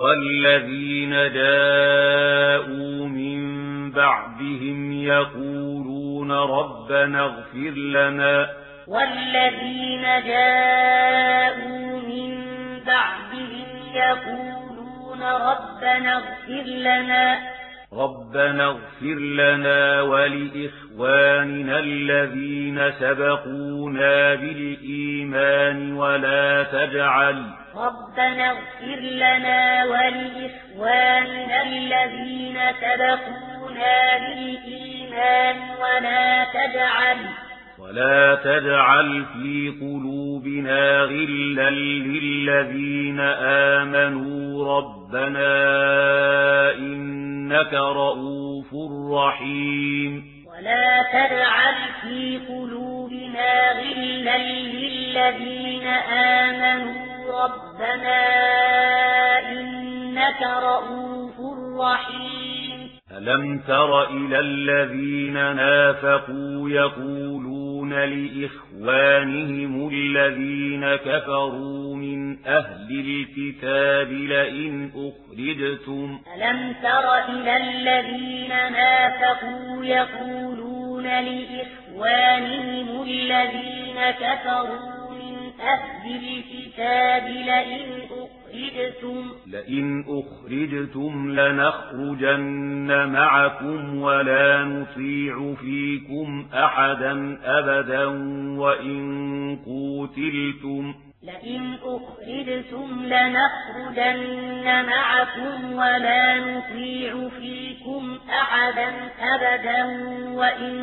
والذين جاءوا من بعدهم يقولون ربنا اغفر لنا. والذين جاءوا من بعدهم يقولون ربنا اغفر لنا. ربنا اغفر لنا ولإخواننا الذين سبقونا بالإيمان ولا تجعل ربنا اغفر لنا ولإخواننا الذين سبقونا بالإيمان ولا تجعل ولا تجعل في قلوبنا غلا للذين آمنوا ربنا إن إنك رؤوف رحيم. ولا تجعل في قلوبنا غلا للذين آمنوا ربنا إنك رؤوف رحيم. ألم تر إلى الذين نافقوا يقولون لإخوانهم إخوانهم الذين كفروا من أهل الكتاب لئن أخرجتم. ألم تر إلى الذين نافقوا يقولون لإخوانهم الذين كفروا من أهل الكتاب لئن أخرجتم أخرجتم لئن أخرجتم لنخرجن معكم ولا نطيع فيكم أحدا أبدا وإن قوتم قُتِلْتُمْ لئن أخرجتم لنخرجن معكم ولا نطيع فيكم أحدا أبدا وإن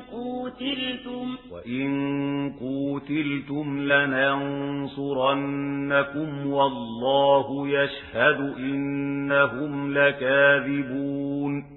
قُتِلْتُمْ وإن قُتِلْتُمْ لننصرنكم والله يشهد إنهم لكاذبون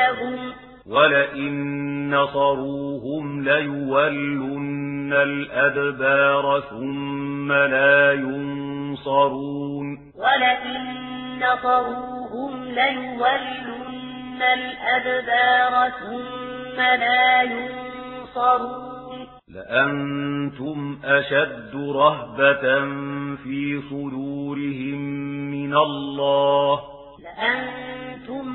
لهم. ولئن نصروهم ليولن الأدبار ثم لا ينصرون. ولئن نصروهم ليولن الأدبار ثم لا ينصرون. لأنتم أشد رهبة في صدورهم من الله.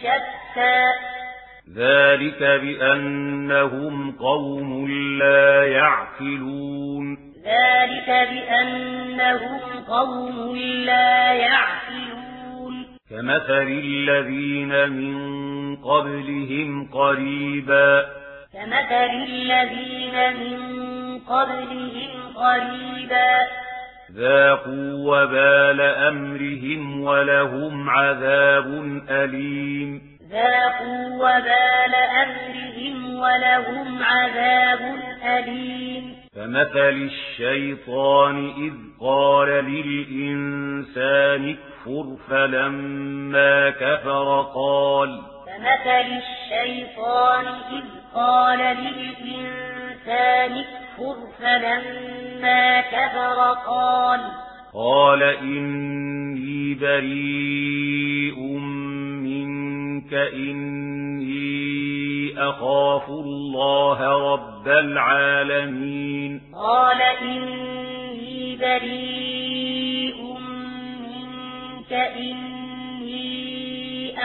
شتى ذلك بأنهم قوم لا يعقلون ذلك بأنهم قوم لا يعقلون كمثل الذين من قبلهم قريبا كمثل الذين من قبلهم قريبا ذاقوا وبال أمرهم ولهم عذاب أليم. ذاقوا وبال أمرهم ولهم عذاب أليم. فمثل الشيطان إذ قال للإنسان اكفر فلما كفر قال فمثل الشيطان إذ قال للإنسان اكفر يكفر فلما كفر قال قال إني بريء منك إني أخاف الله رب العالمين. قال إني بريء منك إني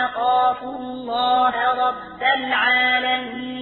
أخاف الله رب العالمين.